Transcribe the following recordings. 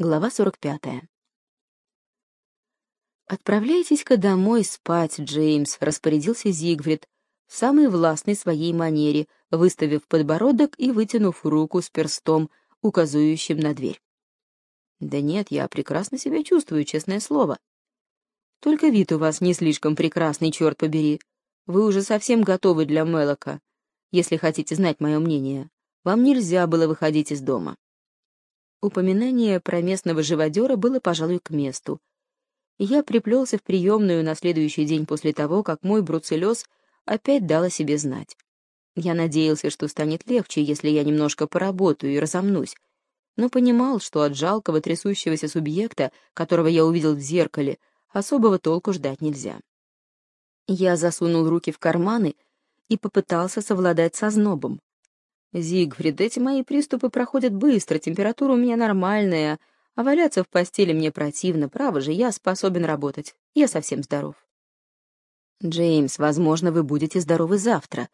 Глава 45. «Отправляйтесь-ка домой спать, Джеймс», — распорядился Зигфрид, в самой властной своей манере, выставив подбородок и вытянув руку с перстом, указывающим на дверь. «Да нет, я прекрасно себя чувствую, честное слово. Только вид у вас не слишком прекрасный, черт побери. Вы уже совсем готовы для Мелока, если хотите знать мое мнение. Вам нельзя было выходить из дома». Упоминание про местного живодера было, пожалуй, к месту. Я приплелся в приемную на следующий день после того, как мой бруцеллез опять дал о себе знать. Я надеялся, что станет легче, если я немножко поработаю и разомнусь, но понимал, что от жалкого трясущегося субъекта, которого я увидел в зеркале, особого толку ждать нельзя. Я засунул руки в карманы и попытался совладать со знобом. «Зигфрид, эти мои приступы проходят быстро, температура у меня нормальная, а валяться в постели мне противно, право же, я способен работать, я совсем здоров». «Джеймс, возможно, вы будете здоровы завтра,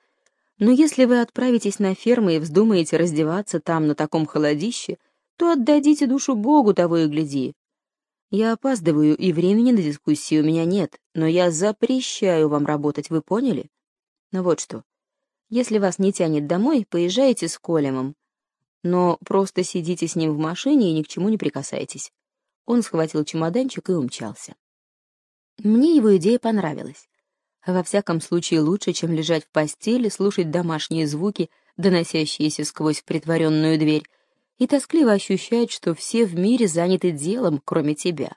но если вы отправитесь на ферму и вздумаете раздеваться там на таком холодище, то отдадите душу Богу того и гляди. Я опаздываю, и времени на дискуссии у меня нет, но я запрещаю вам работать, вы поняли? Ну вот что, если вас не тянет домой, поезжайте с Колемом. Но просто сидите с ним в машине и ни к чему не прикасайтесь. Он схватил чемоданчик и умчался. Мне его идея понравилась. Во всяком случае, лучше, чем лежать в постели, слушать домашние звуки, доносящиеся сквозь притворенную дверь, и тоскливо ощущать, что все в мире заняты делом, кроме тебя.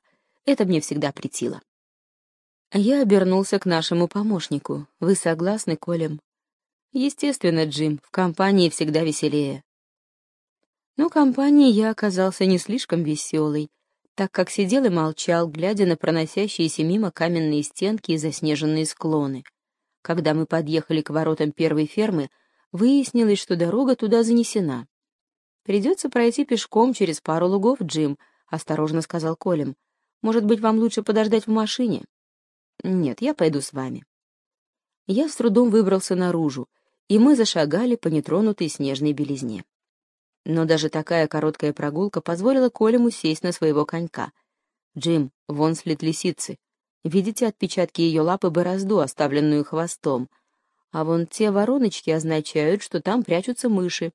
Это мне всегда претило. Я обернулся к нашему помощнику. Вы согласны, Колем? Естественно, Джим, в компании всегда веселее. Но компании я оказался не слишком веселый, так как сидел и молчал, глядя на проносящиеся мимо каменные стенки и заснеженные склоны. Когда мы подъехали к воротам первой фермы, выяснилось, что дорога туда занесена. «Придется пройти пешком через пару лугов, Джим», — осторожно сказал Колем. «Может быть, вам лучше подождать в машине?» «Нет, я пойду с вами». Я с трудом выбрался наружу, и мы зашагали по нетронутой снежной белизне. Но даже такая короткая прогулка позволила Колему сесть на своего конька. «Джим, вон след лисицы. Видите отпечатки ее лапы борозду, оставленную хвостом? А вон те вороночки означают, что там прячутся мыши.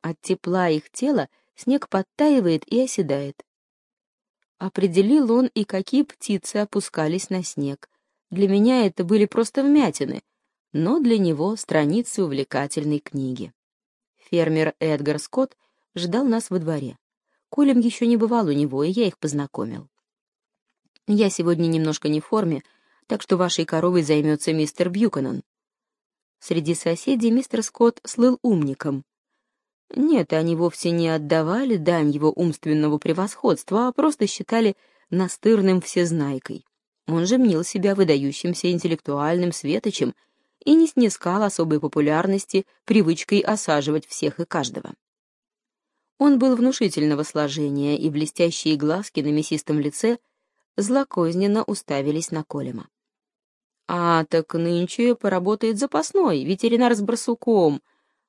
От тепла их тела снег подтаивает и оседает. Определил он и какие птицы опускались на снег. Для меня это были просто вмятины — но для него страницы увлекательной книги. Фермер Эдгар Скотт ждал нас во дворе. Колем еще не бывал у него, и я их познакомил. «Я сегодня немножко не в форме, так что вашей коровой займется мистер Бьюканон». Среди соседей мистер Скотт слыл умником. Нет, они вовсе не отдавали дань его умственного превосходства, а просто считали настырным всезнайкой. Он же мнил себя выдающимся интеллектуальным светочем — и не снискал особой популярности привычкой осаживать всех и каждого. Он был внушительного сложения, и блестящие глазки на мясистом лице злокозненно уставились на Колема. «А, так нынче поработает запасной, ветеринар с барсуком.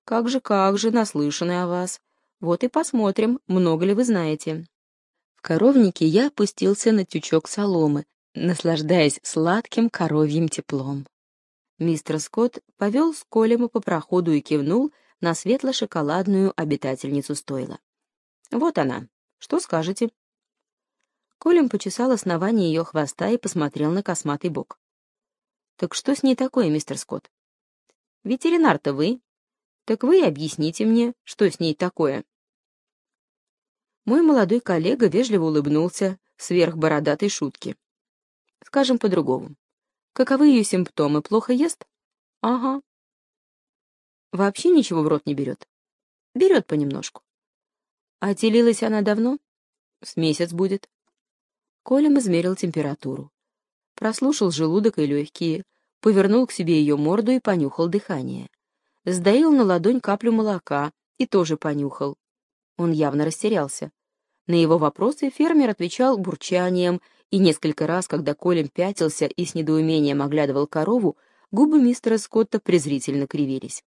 Как же, как же, наслышаны о вас. Вот и посмотрим, много ли вы знаете». В коровнике я опустился на тючок соломы, наслаждаясь сладким коровьим теплом. Мистер Скотт повел с Колема по проходу и кивнул на светло-шоколадную обитательницу стойла. «Вот она. Что скажете?» Колем почесал основание ее хвоста и посмотрел на косматый бок. «Так что с ней такое, мистер Скотт?» «Ветеринар-то вы. Так вы объясните мне, что с ней такое?» Мой молодой коллега вежливо улыбнулся сверх бородатой шутки. «Скажем по-другому. Каковы ее симптомы? Плохо ест? Ага. Вообще ничего в рот не берет? Берет понемножку. А телилась она давно? С месяц будет. Колем измерил температуру. Прослушал желудок и легкие, повернул к себе ее морду и понюхал дыхание. Сдаил на ладонь каплю молока и тоже понюхал. Он явно растерялся. На его вопросы фермер отвечал бурчанием и несколько раз, когда Колем пятился и с недоумением оглядывал корову, губы мистера Скотта презрительно кривились.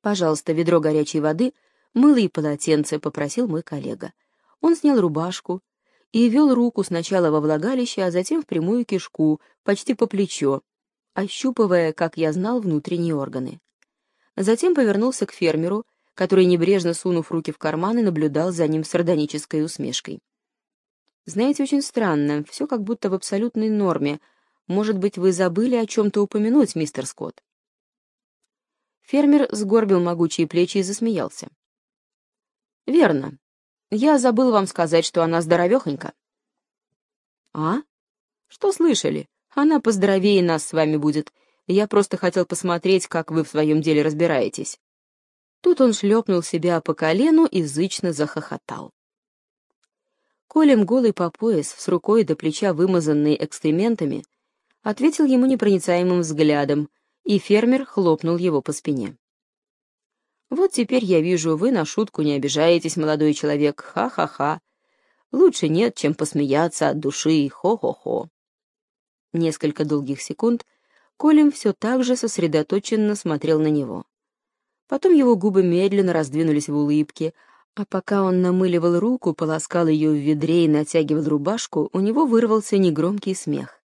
«Пожалуйста, ведро горячей воды, мыло и полотенце», — попросил мой коллега. Он снял рубашку и вел руку сначала во влагалище, а затем в прямую кишку, почти по плечо, ощупывая, как я знал, внутренние органы. Затем повернулся к фермеру, который, небрежно сунув руки в карманы, наблюдал за ним с сардонической усмешкой. «Знаете, очень странно, все как будто в абсолютной норме. Может быть, вы забыли о чем-то упомянуть, мистер Скотт?» Фермер сгорбил могучие плечи и засмеялся. «Верно. Я забыл вам сказать, что она здоровехонька». «А? Что слышали? Она поздоровее нас с вами будет. Я просто хотел посмотреть, как вы в своем деле разбираетесь». Тут он шлепнул себя по колену и зычно захохотал. Колем голый по пояс, с рукой до плеча вымазанный экскрементами, ответил ему непроницаемым взглядом, и фермер хлопнул его по спине. «Вот теперь я вижу, вы на шутку не обижаетесь, молодой человек, ха-ха-ха. Лучше нет, чем посмеяться от души, хо-хо-хо». Несколько долгих секунд Колем все так же сосредоточенно смотрел на него. Потом его губы медленно раздвинулись в улыбке, а пока он намыливал руку, полоскал ее в ведре и натягивал рубашку, у него вырвался негромкий смех.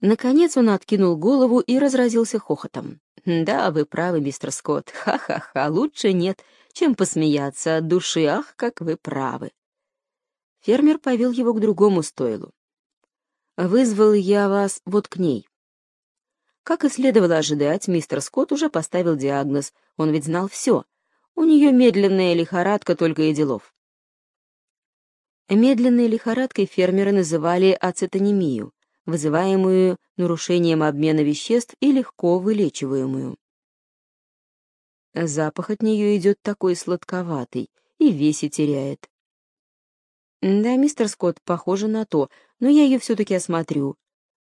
Наконец он откинул голову и разразился хохотом. «Да, вы правы, мистер Скотт. Ха-ха-ха, лучше нет, чем посмеяться от души. Ах, как вы правы!» Фермер повел его к другому стойлу. «Вызвал я вас вот к ней. Как и следовало ожидать, мистер Скотт уже поставил диагноз, он ведь знал все. У нее медленная лихорадка только и делов. Медленной лихорадкой фермеры называли ацетонемию, вызываемую нарушением обмена веществ и легко вылечиваемую. Запах от нее идет такой сладковатый, и весе теряет. Да, мистер Скотт, похоже на то, но я ее все-таки осмотрю.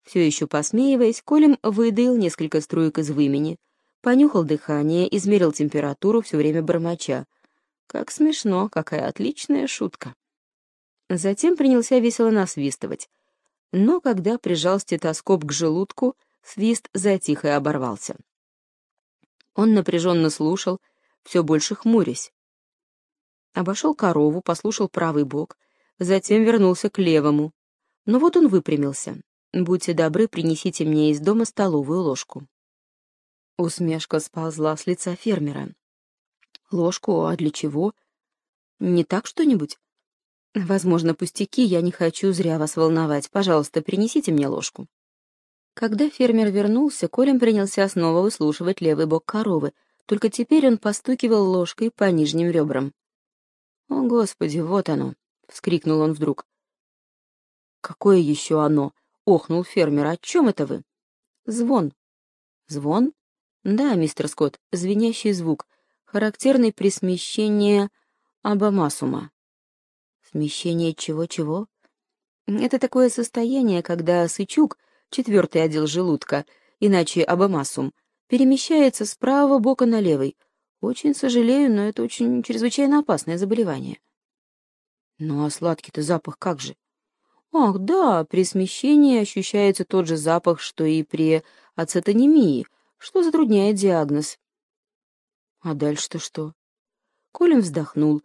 Все еще посмеиваясь, Колем выдаил несколько струек из вымени, понюхал дыхание, измерил температуру, все время бормоча. Как смешно, какая отличная шутка. Затем принялся весело насвистывать. Но когда прижал стетоскоп к желудку, свист затих и оборвался. Он напряженно слушал, все больше хмурясь. Обошел корову, послушал правый бок, затем вернулся к левому. Но вот он выпрямился. Будьте добры, принесите мне из дома столовую ложку. Усмешка сползла с лица фермера. Ложку, а для чего? Не так что-нибудь? Возможно, пустяки, я не хочу зря вас волновать. Пожалуйста, принесите мне ложку. Когда фермер вернулся, Колем принялся снова выслушивать левый бок коровы, только теперь он постукивал ложкой по нижним ребрам. «О, Господи, вот оно!» — вскрикнул он вдруг. «Какое еще оно?» — охнул фермер. «О чем это вы?» «Звон». «Звон?» «Да, мистер Скотт, звенящий звук, характерный при смещении абамасума». «Смещение чего-чего?» «Это такое состояние, когда сычук, четвертый отдел желудка, иначе абамасум, перемещается с правого бока на левый. Очень сожалею, но это очень чрезвычайно опасное заболевание». «Ну а сладкий-то запах как же?» Ах, да, при смещении ощущается тот же запах, что и при ацетонемии, что затрудняет диагноз. А дальше-то что? Колин вздохнул.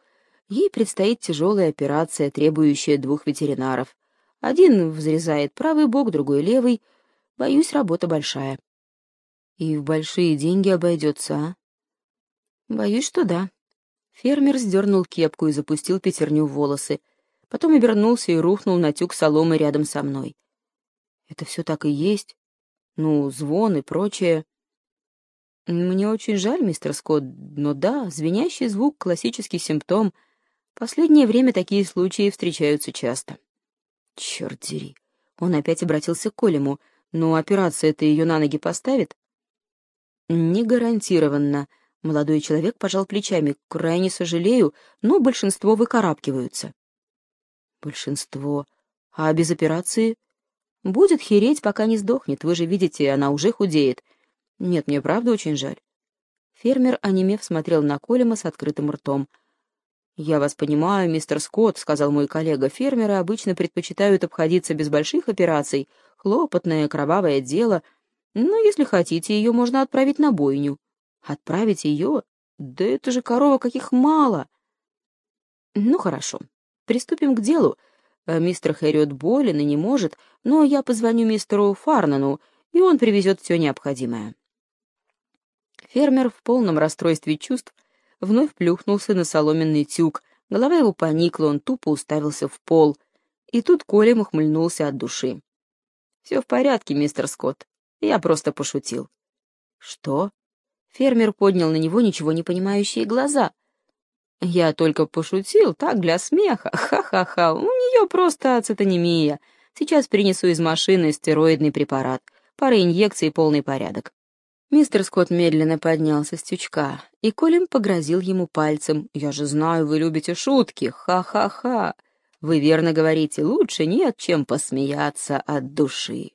Ей предстоит тяжелая операция, требующая двух ветеринаров. Один взрезает правый бок, другой — левый. Боюсь, работа большая. И в большие деньги обойдется, а? Боюсь, что да. Фермер сдернул кепку и запустил пятерню в волосы потом обернулся и рухнул на тюк соломы рядом со мной. Это все так и есть? Ну, звон и прочее. Мне очень жаль, мистер Скотт, но да, звенящий звук — классический симптом. Последнее время такие случаи встречаются часто. Черт дери. Он опять обратился к Колему. Ну, операция-то ее на ноги поставит? Не гарантированно. Молодой человек пожал плечами. Крайне сожалею, но большинство выкарабкиваются. Большинство. А без операции? Будет хереть, пока не сдохнет. Вы же видите, она уже худеет. Нет, мне правда очень жаль. Фермер, онемев, смотрел на Колема с открытым ртом. «Я вас понимаю, мистер Скотт», — сказал мой коллега. «Фермеры обычно предпочитают обходиться без больших операций. Хлопотное, кровавое дело. Но если хотите, ее можно отправить на бойню». «Отправить ее? Да это же корова, каких мало!» «Ну, хорошо. приступим к делу. Э, мистер Хэриот болен и не может, но я позвоню мистеру Фарнану, и он привезет все необходимое». Фермер в полном расстройстве чувств вновь плюхнулся на соломенный тюк, голова его поникла, он тупо уставился в пол. И тут Колем ухмыльнулся от души. «Все в порядке, мистер Скотт. Я просто пошутил». «Что?» Фермер поднял на него ничего не понимающие глаза. «Я только пошутил, так, для смеха. Ха-ха-ха, у нее просто ацетонемия. Сейчас принесу из машины стероидный препарат. Пара инъекций и полный порядок». Мистер Скотт медленно поднялся с тючка, и Колин погрозил ему пальцем. «Я же знаю, вы любите шутки. Ха-ха-ха. Вы верно говорите, лучше нет, чем посмеяться от души».